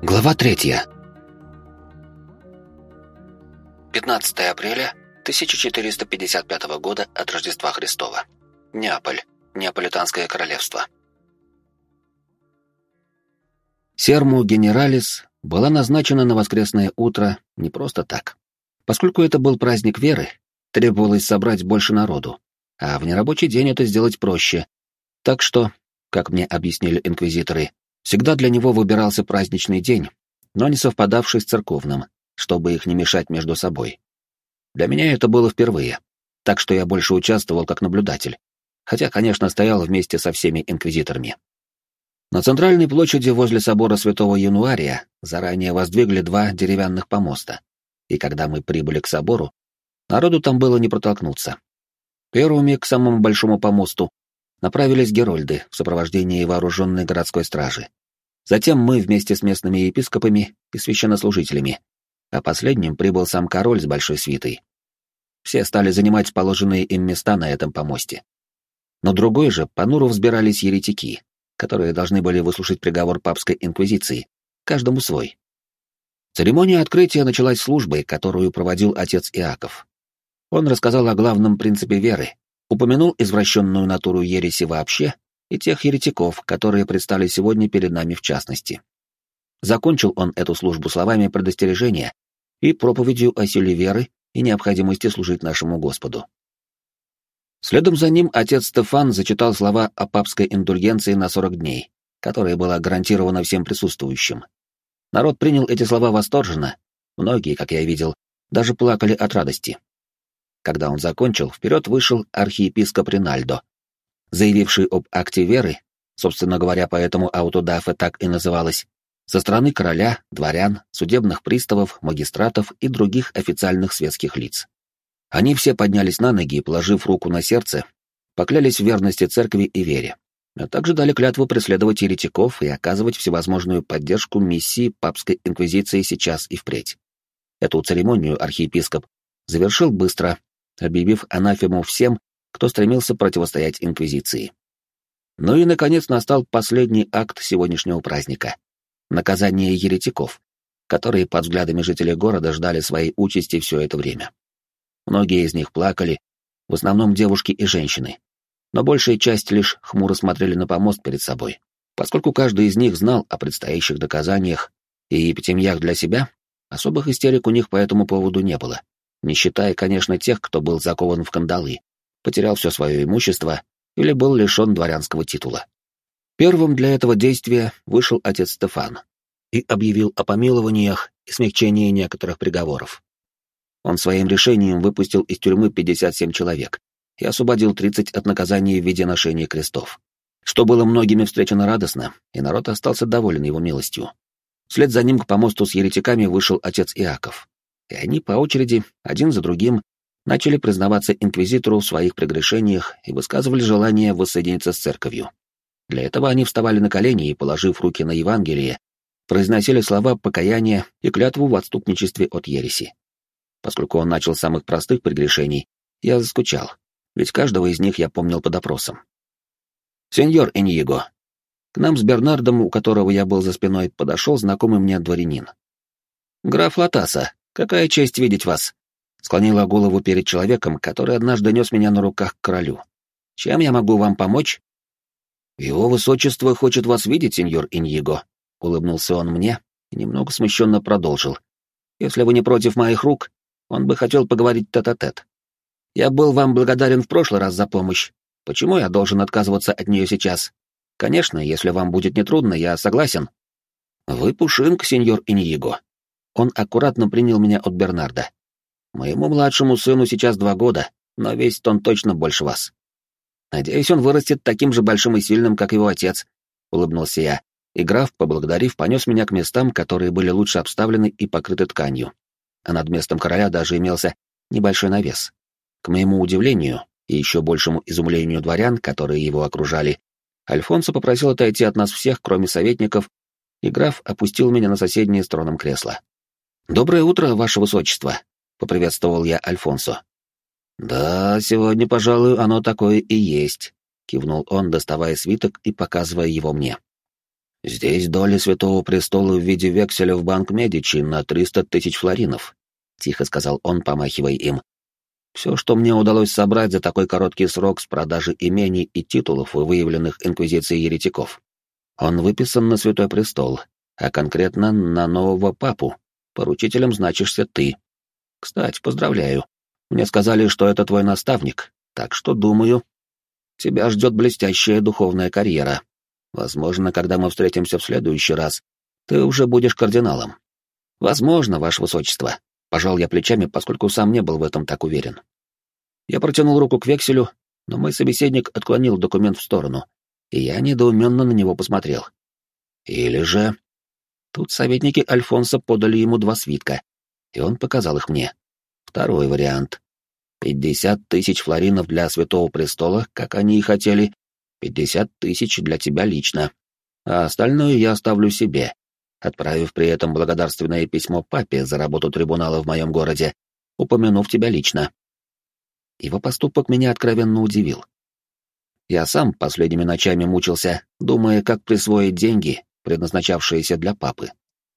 Глава третья. 15 апреля 1455 года от Рождества Христова. Неаполь. Неаполитанское королевство. Серму Генералис была назначена на воскресное утро не просто так. Поскольку это был праздник веры, требовалось собрать больше народу, а в нерабочий день это сделать проще. Так что, как мне объяснили инквизиторы, всегда для него выбирался праздничный день, но не совпадавший с церковным, чтобы их не мешать между собой. Для меня это было впервые, так что я больше участвовал как наблюдатель, хотя, конечно, стоял вместе со всеми инквизиторами. На центральной площади возле собора Святого Януария заранее воздвигли два деревянных помоста, и когда мы прибыли к собору, народу там было не протолкнуться. Первыми к самому большому помосту направились герольды в сопровождении вооруженной городской стражи. Затем мы вместе с местными епископами и священнослужителями, а последним прибыл сам король с большой свитой. Все стали занимать положенные им места на этом помосте. Но другой же понуро взбирались еретики, которые должны были выслушать приговор папской инквизиции, каждому свой. Церемония открытия началась службой, которую проводил отец Иаков. Он рассказал о главном принципе веры, упомянул извращенную натуру ереси вообще и тех еретиков, которые предстали сегодня перед нами в частности. Закончил он эту службу словами предостережения и проповедью о силе веры и необходимости служить нашему Господу. Следом за ним отец Стефан зачитал слова о папской индульгенции на 40 дней, которая была гарантирована всем присутствующим. Народ принял эти слова восторженно, многие, как я видел, даже плакали от радости. Когда он закончил, вперед вышел архиепископ Ринальдо, заявивший об акте веры, собственно говоря, поэтому аутодафе так и называлась, со стороны короля, дворян, судебных приставов, магистратов и других официальных светских лиц. Они все поднялись на ноги и, положив руку на сердце, поклялись в верности церкви и вере, а также дали клятву преследовать еретиков и оказывать всевозможную поддержку миссии папской инквизиции сейчас и впредь. Эту церемонию архиепископ завершил быстро, объявив анафему всем, кто стремился противостоять инквизиции. Ну и, наконец, настал последний акт сегодняшнего праздника — наказание еретиков, которые под взглядами жителей города ждали своей участи все это время. Многие из них плакали, в основном девушки и женщины. Но большая часть лишь хмуро смотрели на помост перед собой. Поскольку каждый из них знал о предстоящих доказаниях и епитемьях для себя, особых истерик у них по этому поводу не было, не считая, конечно, тех, кто был закован в кандалы, потерял все свое имущество или был лишен дворянского титула. Первым для этого действия вышел отец Стефан и объявил о помилованиях и смягчении некоторых приговоров. Он своим решением выпустил из тюрьмы 57 человек и освободил 30 от наказания в виде ношения крестов. Что было многими встречено радостно, и народ остался доволен его милостью. Вслед за ним к помосту с еретиками вышел отец Иаков. И они по очереди, один за другим, начали признаваться инквизитору в своих прегрешениях и высказывали желание воссоединиться с церковью. Для этого они вставали на колени и, положив руки на Евангелие, произносили слова покаяния и клятву в отступничестве от ереси. Поскольку он начал с самых простых прегрешений, я заскучал, ведь каждого из них я помнил по допросам. «Сеньор Эньего». К нам с Бернардом, у которого я был за спиной, подошел знакомый мне дворянин. «Граф Латаса, какая честь видеть вас!» Склонила голову перед человеком, который однажды нес меня на руках к королю. «Чем я могу вам помочь?» «Его высочество хочет вас видеть, сеньор Иньего», — улыбнулся он мне и немного смущенно продолжил. «Если вы не против моих рук, он бы хотел поговорить тет-а-тет. Я был вам благодарен в прошлый раз за помощь. Почему я должен отказываться от нее сейчас? Конечно, если вам будет нетрудно, я согласен. Вы пушинка, сеньор Иньего. Он аккуратно принял меня от Бернарда. Моему младшему сыну сейчас два года, но весит он точно больше вас. Надеюсь, он вырастет таким же большим и сильным, как его отец, — улыбнулся я, и граф, поблагодарив, понес меня к местам, которые были лучше обставлены и покрыты тканью а над местом короля даже имелся небольшой навес. К моему удивлению и еще большему изумлению дворян, которые его окружали, Альфонсо попросил отойти от нас всех, кроме советников, и граф опустил меня на соседнее с троном кресло. «Доброе утро, ваше высочество», — поприветствовал я Альфонсо. «Да, сегодня, пожалуй, оно такое и есть», — кивнул он, доставая свиток и показывая его мне. «Здесь доля Святого Престола в виде векселя в банк Медичи на триста тысяч флоринов», — тихо сказал он, помахивая им. «Все, что мне удалось собрать за такой короткий срок с продажи имений и титулов, выявленных Инквизицией еретиков. Он выписан на Святой Престол, а конкретно на нового папу. Поручителем значишься ты. Кстати, поздравляю. Мне сказали, что это твой наставник, так что, думаю, тебя ждет блестящая духовная карьера. Возможно, когда мы встретимся в следующий раз, ты уже будешь кардиналом. Возможно, ваше высочество. Пожал я плечами, поскольку сам не был в этом так уверен. Я протянул руку к векселю, но мой собеседник отклонил документ в сторону, и я недоуменно на него посмотрел. Или же... Тут советники Альфонса подали ему два свитка, и он показал их мне. Второй вариант. Пятьдесят тысяч флоринов для Святого Престола, как они и хотели, пятьдесят тысяч для тебя лично, а остальное я оставлю себе, отправив при этом благодарственное письмо папе за работу трибунала в моем городе, упомянув тебя лично. Его поступок меня откровенно удивил. Я сам последними ночами мучился, думая, как присвоить деньги, предназначавшиеся для папы.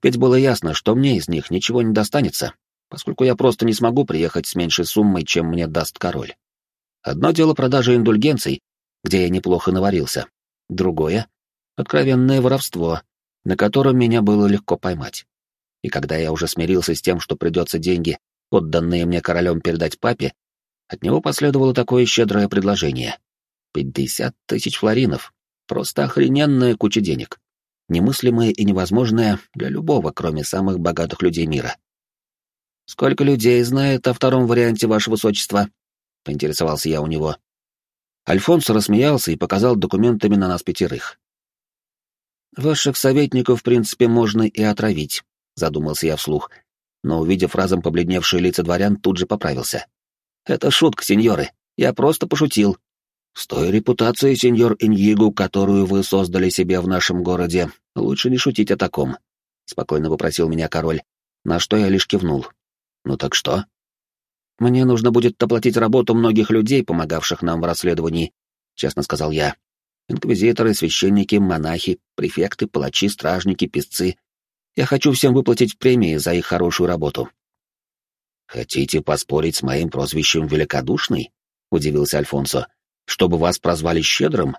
Ведь было ясно, что мне из них ничего не достанется, поскольку я просто не смогу приехать с меньшей суммой, чем мне даст король. Одно дело продажа индульгенций, где я неплохо наварился. Другое — откровенное воровство, на котором меня было легко поймать. И когда я уже смирился с тем, что придется деньги, отданные мне королем, передать папе, от него последовало такое щедрое предложение. Пятьдесят тысяч флоринов. Просто охрененная куча денег. Немыслимое и невозможное для любого, кроме самых богатых людей мира. «Сколько людей знает о втором варианте, ваше высочество?» — поинтересовался я у него. Альфонс рассмеялся и показал документами на нас пятерых. «Ваших советников, в принципе, можно и отравить», — задумался я вслух, но, увидев разом побледневшие лица дворян, тут же поправился. «Это шутка, сеньоры. Я просто пошутил. С той репутацией, сеньор Иньигу, которую вы создали себе в нашем городе, лучше не шутить о таком», — спокойно попросил меня король, на что я лишь кивнул. «Ну так что?» «Мне нужно будет оплатить работу многих людей, помогавших нам в расследовании», — честно сказал я. «Инквизиторы, священники, монахи, префекты, палачи, стражники, песцы. Я хочу всем выплатить премии за их хорошую работу». «Хотите поспорить с моим прозвищем «Великодушный»?» — удивился Альфонсо. «Чтобы вас прозвали Щедрым?»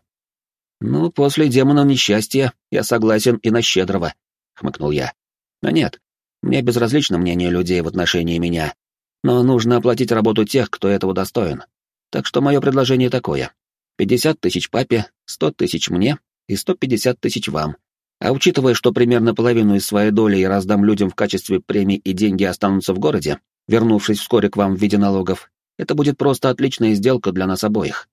«Ну, после демонов несчастья я согласен и на Щедрого», — хмыкнул я. «Но нет, мне безразлично мнение людей в отношении меня, но нужно оплатить работу тех, кто этого достоин. Так что мое предложение такое. 50 тысяч папе, 100 тысяч мне и 150 тысяч вам. А учитывая, что примерно половину из своей доли я раздам людям в качестве премий и деньги останутся в городе, вернувшись вскоре к вам в виде налогов, это будет просто отличная сделка для нас обоих.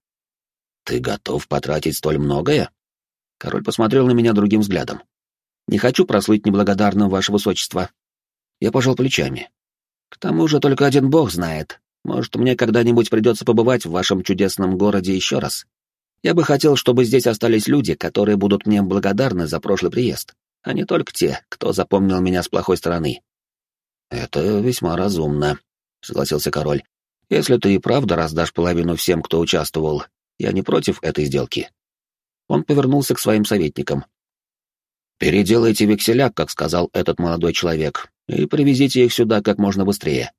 Ты готов потратить столь многое? Король посмотрел на меня другим взглядом. Не хочу прослыть неблагодарным, ваше высочество, я пожал плечами. К тому же только один бог знает. Может, мне когда-нибудь придется побывать в вашем чудесном городе еще раз. Я бы хотел, чтобы здесь остались люди, которые будут мне благодарны за прошлый приезд, а не только те, кто запомнил меня с плохой стороны. Это весьма разумно, согласился король. Если ты и правда раздашь половину всем, кто участвовал, я не против этой сделки. Он повернулся к своим советникам. Переделайте векселя, как сказал этот молодой человек, и привезите их сюда как можно быстрее.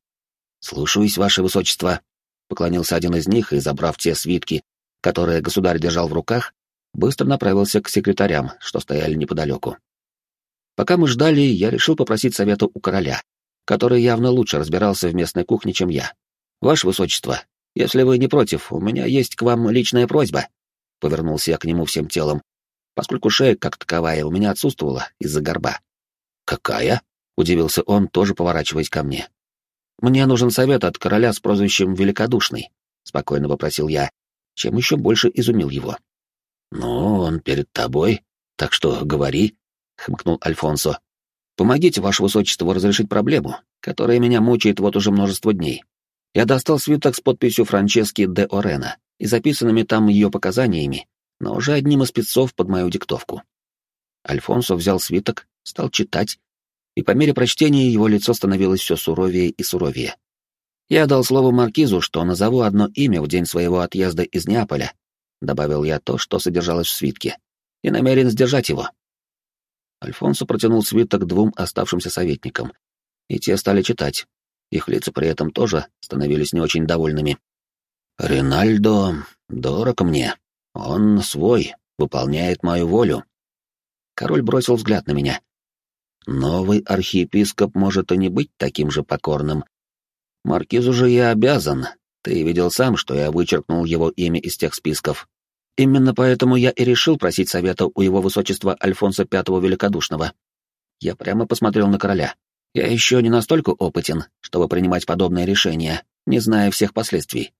Слушаюсь, ваше высочество, поклонился один из них и, забрав те свитки, которые государь держал в руках, быстро направился к секретарям, что стояли неподалеку. Пока мы ждали, я решил попросить совета у короля, который явно лучше разбирался в местной кухне, чем я. «Ваше высочество, если вы не против, у меня есть к вам личная просьба», — повернулся я к нему всем телом, поскольку шея, как таковая, у меня отсутствовала из-за горба. «Какая?» удивился он, тоже поворачиваясь ко мне. «Мне нужен совет от короля с прозвищем Великодушный», — спокойно попросил я, чем еще больше изумил его. «Ну, он перед тобой, так что говори», — хмыкнул Альфонсо. «Помогите, ваше высочество, разрешить проблему, которая меня мучает вот уже множество дней. Я достал свиток с подписью Франчески де Орена и записанными там ее показаниями, но уже одним из спецов под мою диктовку». Альфонсо взял свиток, стал читать, и по мере прочтения его лицо становилось все суровее и суровее. Я дал слово маркизу, что назову одно имя в день своего отъезда из Неаполя, добавил я то, что содержалось в свитке, и намерен сдержать его. Альфонсо протянул свиток двум оставшимся советникам, и те стали читать. Их лица при этом тоже становились не очень довольными. «Ринальдо дорог мне. Он свой, выполняет мою волю». Король бросил взгляд на меня. «Новый архиепископ может и не быть таким же покорным. Маркизу же я обязан. Ты видел сам, что я вычеркнул его имя из тех списков. Именно поэтому я и решил просить совета у его высочества Альфонса V Великодушного. Я прямо посмотрел на короля. Я еще не настолько опытен, чтобы принимать подобные решения, не зная всех последствий.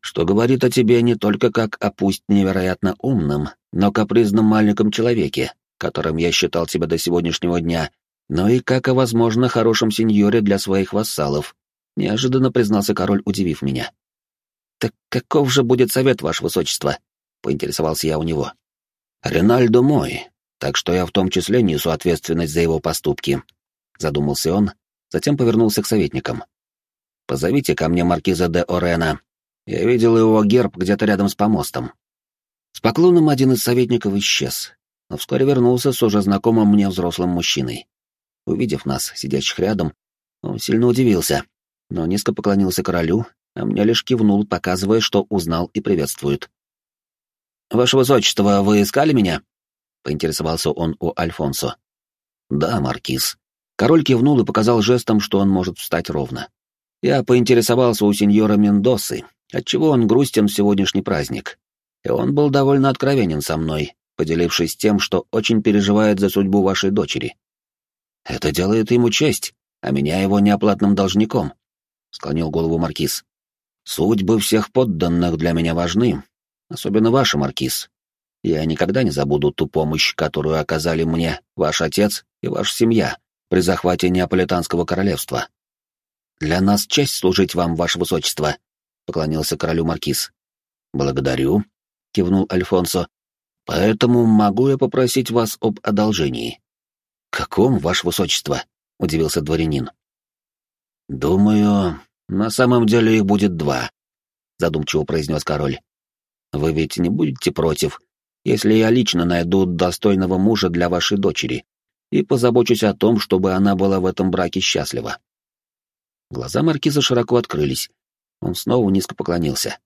Что говорит о тебе не только как о пусть невероятно умном, но капризном маленьком человеке, которым я считал тебя до сегодняшнего дня, но и как о, возможно, хорошем сеньоре для своих вассалов, неожиданно признался король, удивив меня. «Так каков же будет совет, ваше высочество?» — поинтересовался я у него. «Ренальдо мой, так что я в том числе несу ответственность за его поступки», задумался он, затем повернулся к советникам. «Позовите ко мне маркиза де Орена. Я видел его герб где-то рядом с помостом». С поклоном один из советников исчез, но вскоре вернулся с уже знакомым мне взрослым мужчиной. Увидев нас, сидящих рядом, он сильно удивился, но низко поклонился королю, а мне лишь кивнул, показывая, что узнал и приветствует. «Ваше высочество, вы искали меня?» — поинтересовался он у Альфонсо. «Да, маркиз», Король кивнул и показал жестом, что он может встать ровно. Я поинтересовался у сеньора Мендосы, отчего он грустен в сегодняшний праздник. И он был довольно откровенен со мной, поделившись тем, что очень переживает за судьбу вашей дочери. Это делает ему честь, а меня его неоплатным должником, — склонил голову Маркиз. Судьбы всех подданных для меня важны, особенно ваша, Маркиз. Я никогда не забуду ту помощь, которую оказали мне ваш отец и ваша семья, при захвате Неаполитанского королевства. «Для нас честь служить вам, ваше высочество», — поклонился королю Маркиз. «Благодарю», — кивнул Альфонсо. «Поэтому могу я попросить вас об одолжении». «Каком, ваше высочество?» — удивился дворянин. «Думаю, на самом деле их будет два», — задумчиво произнес король. «Вы ведь не будете против, если я лично найду достойного мужа для вашей дочери?» И позабочусь о том, чтобы она была в этом браке счастлива. Глаза маркиза широко открылись. Он снова низко поклонился.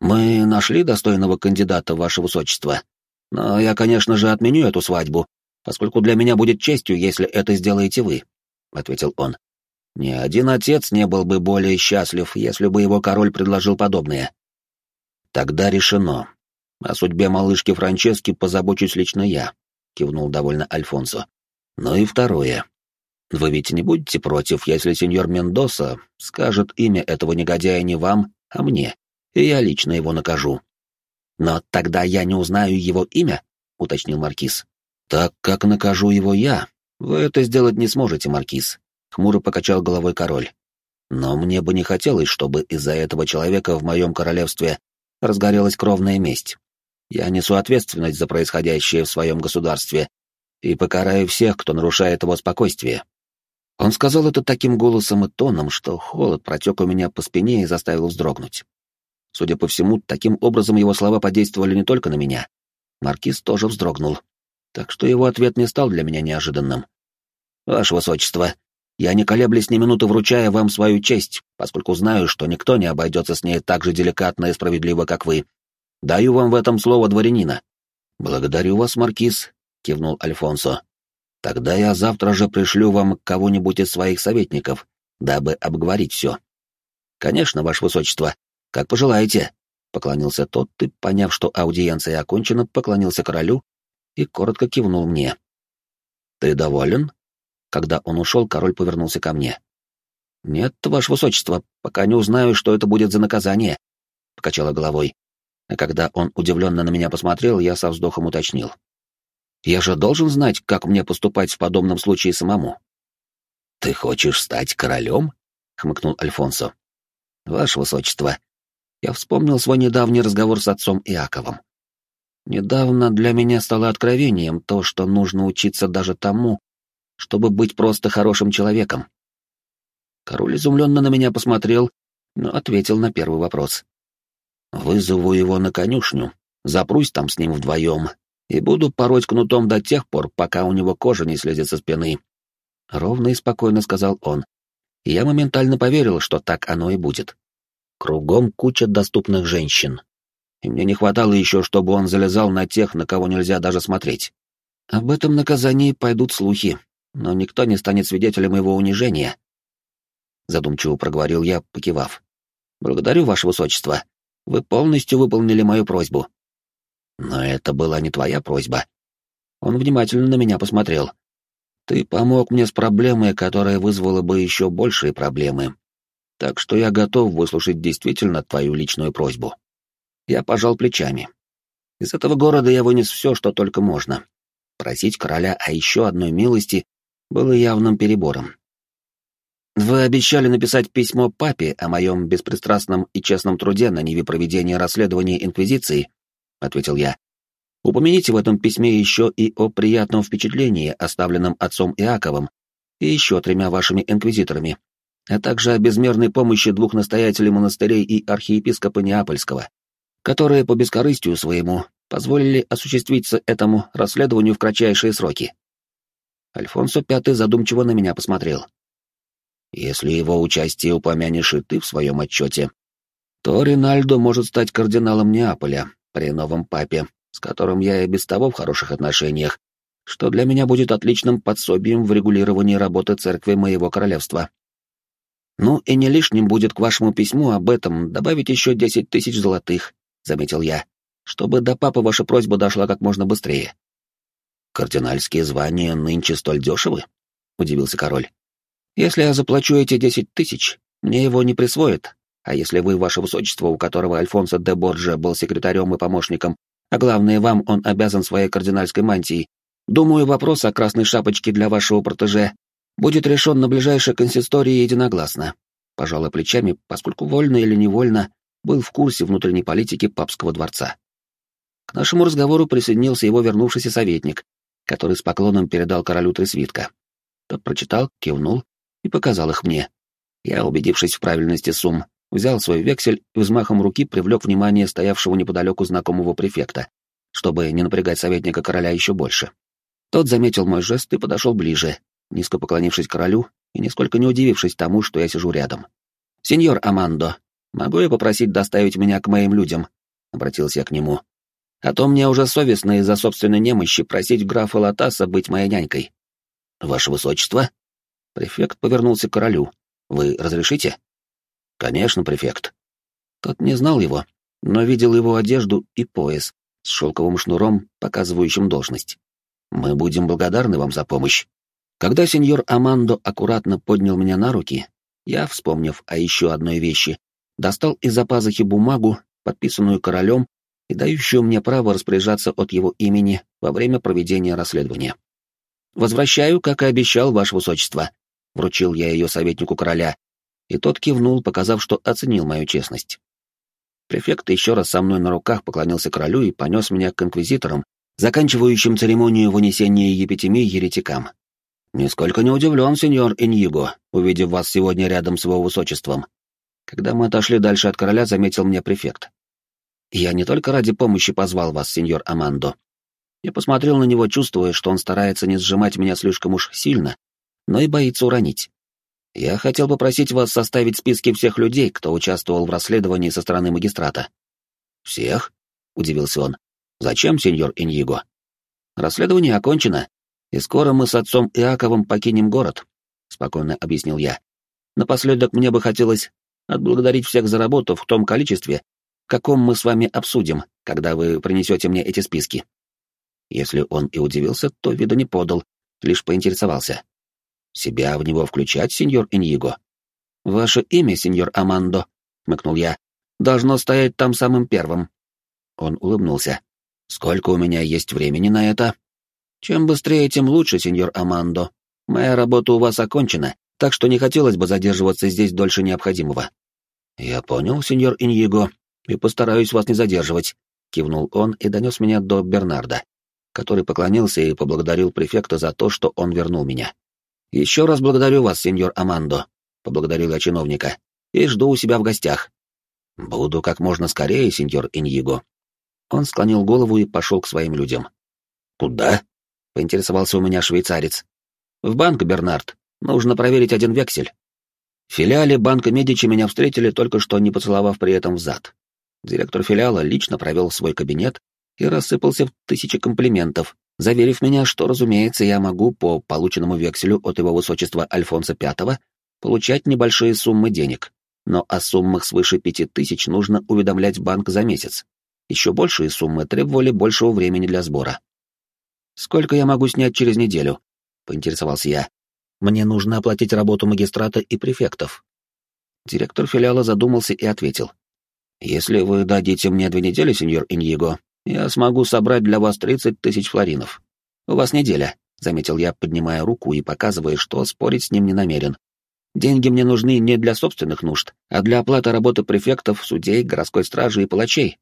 «Мы нашли достойного кандидата, ваше высочество. Но я, конечно же, отменю эту свадьбу, поскольку для меня будет честью, если это сделаете вы», — ответил он. «Ни один отец не был бы более счастлив, если бы его король предложил подобное». «Тогда решено. О судьбе малышки Франчески позабочусь лично я кивнул довольно Альфонсо. Ну и второе. Вы ведь не будете против, если сеньор Мендоса скажет имя этого негодяя не вам, а мне, и я лично его накажу. Но тогда я не узнаю его имя, уточнил маркиз. Так как накажу его я, вы это сделать не сможете, маркиз, хмуро покачал головой король. Но мне бы не хотелось, чтобы из-за этого человека в моем королевстве разгорелась кровная месть. Я несу ответственность за происходящее в своем государстве и покараю всех, кто нарушает его спокойствие. Он сказал это таким голосом и тоном, что холод протек у меня по спине и заставил вздрогнуть. Судя по всему, таким образом его слова подействовали не только на меня. Маркиз тоже вздрогнул, так что его ответ не стал для меня неожиданным. «Ваше Высочество, я не колеблясь ни минуты вручая вам свою честь, поскольку знаю, что никто не обойдется с ней так же деликатно и справедливо, как вы. Даю вам в этом слово дворянина. Благодарю вас, маркиз, кивнул Альфонсо. Тогда я завтра же пришлю вам кого-нибудь из своих советников, дабы обговорить все. Конечно, ваше высочество, как пожелаете, поклонился тот и, поняв, что аудиенция окончена, поклонился королю и коротко кивнул мне. Ты доволен? Когда он ушел, король повернулся ко мне. «Нет, ваше высочество, пока не узнаю, что это будет за наказание», — покачала головой. А когда он удивленно на меня посмотрел, я со вздохом уточнил. «Я же должен знать, как мне поступать в подобном случае самому». «Ты хочешь стать королем?» — хмыкнул Альфонсо. «Ваше высочество, я вспомнил свой недавний разговор с отцом Иаковом. Недавно для меня стало откровением то, что нужно учиться даже тому, чтобы быть просто хорошим человеком. Король изумленно на меня посмотрел, но ответил на первый вопрос. Вызову его на конюшню, запрусь там с ним вдвоем и буду пороть кнутом до тех пор, пока у него кожа не слезет со спины. Ровно и спокойно сказал он. Я моментально поверил, что так оно и будет. Кругом куча доступных женщин. И мне не хватало еще, чтобы он залезал на тех, на кого нельзя даже смотреть. Об этом наказании пойдут слухи, но никто не станет свидетелем его унижения. Задумчиво проговорил я, покивав. Благодарю, ваше высочество. Вы полностью выполнили мою просьбу. Но это была не твоя просьба. Он внимательно на меня посмотрел. Ты помог мне с проблемой, которая вызвала бы еще большие проблемы. Так что я готов выслушать действительно твою личную просьбу. Я пожал плечами. Из этого города я вынес все, что только можно. Просить короля о еще одной милости было явным перебором. Вы обещали написать письмо папе о моем беспристрастном и честном труде на ниве проведения расследования Инквизиции, — ответил я. Упомяните в этом письме еще и о приятном впечатлении, оставленном отцом Иаковым, и еще тремя вашими инквизиторами, а также о безмерной помощи двух настоятелей монастырей и архиепископа Неапольского, которые по бескорыстию своему позволили осуществиться этому расследованию в кратчайшие сроки. Альфонсо Пятый задумчиво на меня посмотрел. Если его участие упомянешь и ты в своем отчете, то Ринальдо может стать кардиналом Неаполя при новом папе, с которым я и без того в хороших отношениях, что для меня будет отличным подсобием в регулировании работы церкви моего королевства. Ну и не лишним будет к вашему письму об этом добавить еще десять тысяч золотых, — заметил я, — чтобы до папы ваша просьба дошла как можно быстрее. Кардинальские звания нынче столь дешевы? — удивился король. Если я заплачу эти десять тысяч, мне его не присвоят, а если вы, ваше высочество, у которого Альфонсо де Борджа был секретарем и помощником, а главное, вам он обязан своей кардинальской мантией, думаю, вопрос о красной шапочке для вашего протеже будет решен на ближайшей консистории единогласно. Пожалуй, плечами, поскольку вольно или невольно был в курсе внутренней политики папского дворца. К нашему разговору присоединился его вернувшийся советник, который с поклоном передал королю три свитка. Тот прочитал, кивнул и показал их мне. Я, убедившись в правильности сумм, взял свой вексель и взмахом руки привлек внимание стоявшего неподалеку знакомого префекта, чтобы не напрягать советника короля еще больше. Тот заметил мой жест и подошел ближе, низко поклонившись королю и нисколько не удивившись тому, что я сижу рядом. «Сеньор Амандо, могу я попросить доставить меня к моим людям?» — обратился я к нему. «А то мне уже совестно из-за собственной немощи просить графа Латаса быть моей нянькой». «Ваше высочество?» Префект повернулся к королю. «Вы разрешите?» «Конечно, префект». Тот не знал его, но видел его одежду и пояс с шелковым шнуром, показывающим должность. «Мы будем благодарны вам за помощь». Когда сеньор Амандо аккуратно поднял меня на руки, я, вспомнив о еще одной вещи, достал из-за пазухи бумагу, подписанную королем и дающую мне право распоряжаться от его имени во время проведения расследования. «Возвращаю, как и обещал, ваше высочество», Вручил я ее советнику короля, и тот кивнул, показав, что оценил мою честность. Префект еще раз со мной на руках поклонился королю и понес меня к инквизиторам, заканчивающим церемонию вынесения епитемии еретикам. «Нисколько не удивлен, сеньор Иньего, увидев вас сегодня рядом с его высочеством». Когда мы отошли дальше от короля, заметил мне префект. «Я не только ради помощи позвал вас, сеньор Амандо. Я посмотрел на него, чувствуя, что он старается не сжимать меня слишком уж сильно, но и боится уронить. Я хотел попросить вас составить списки всех людей, кто участвовал в расследовании со стороны магистрата. Всех? удивился он. Зачем, сеньор Иньего? Расследование окончено, и скоро мы с отцом Иаковом покинем город, спокойно объяснил я. Напоследок мне бы хотелось отблагодарить всех за работу в том количестве, каком мы с вами обсудим, когда вы принесете мне эти списки. Если он и удивился, то вида не подал, лишь поинтересовался. Себя в него включать, сеньор Иньего? Ваше имя, сеньор Амандо, хмыкнул я, должно стоять там самым первым. Он улыбнулся. Сколько у меня есть времени на это? Чем быстрее, тем лучше, сеньор Амандо. Моя работа у вас окончена, так что не хотелось бы задерживаться здесь дольше необходимого. Я понял, сеньор Иньего, и постараюсь вас не задерживать, кивнул он и донес меня до Бернарда, который поклонился и поблагодарил префекта за то, что он вернул меня. «Еще раз благодарю вас, сеньор Амандо», — поблагодарил я чиновника, — «и жду у себя в гостях». «Буду как можно скорее, сеньор Иньего». Он склонил голову и пошел к своим людям. Куда? поинтересовался у меня швейцарец. В банк, Бернард. Нужно проверить один вексель. В филиале банка Медичи меня встретили, только что не поцеловав при этом в зад. Директор филиала лично провел свой кабинет и рассыпался в тысячи комплиментов, заверив меня, что, разумеется, я могу по полученному векселю от его высочества Альфонса V получать небольшие суммы денег, но о суммах свыше пяти тысяч нужно уведомлять банк за месяц. Еще большие суммы требовали большего времени для сбора. «Сколько я могу снять через неделю?» — поинтересовался я. «Мне нужно оплатить работу магистрата и префектов». Директор филиала задумался и ответил. «Если вы дадите мне две недели, сеньор Иньего, я смогу собрать для вас тридцать тысяч флоринов. У вас неделя», — заметил я, поднимая руку и показывая, что спорить с ним не намерен. «Деньги мне нужны не для собственных нужд, а для оплаты работы префектов, судей, городской стражи и палачей.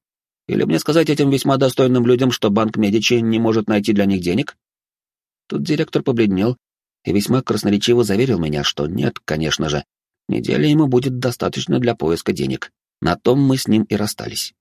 Или мне сказать этим весьма достойным людям, что банк Медичи не может найти для них денег?» Тут директор побледнел и весьма красноречиво заверил меня, что нет, конечно же, недели ему будет достаточно для поиска денег. На том мы с ним и расстались.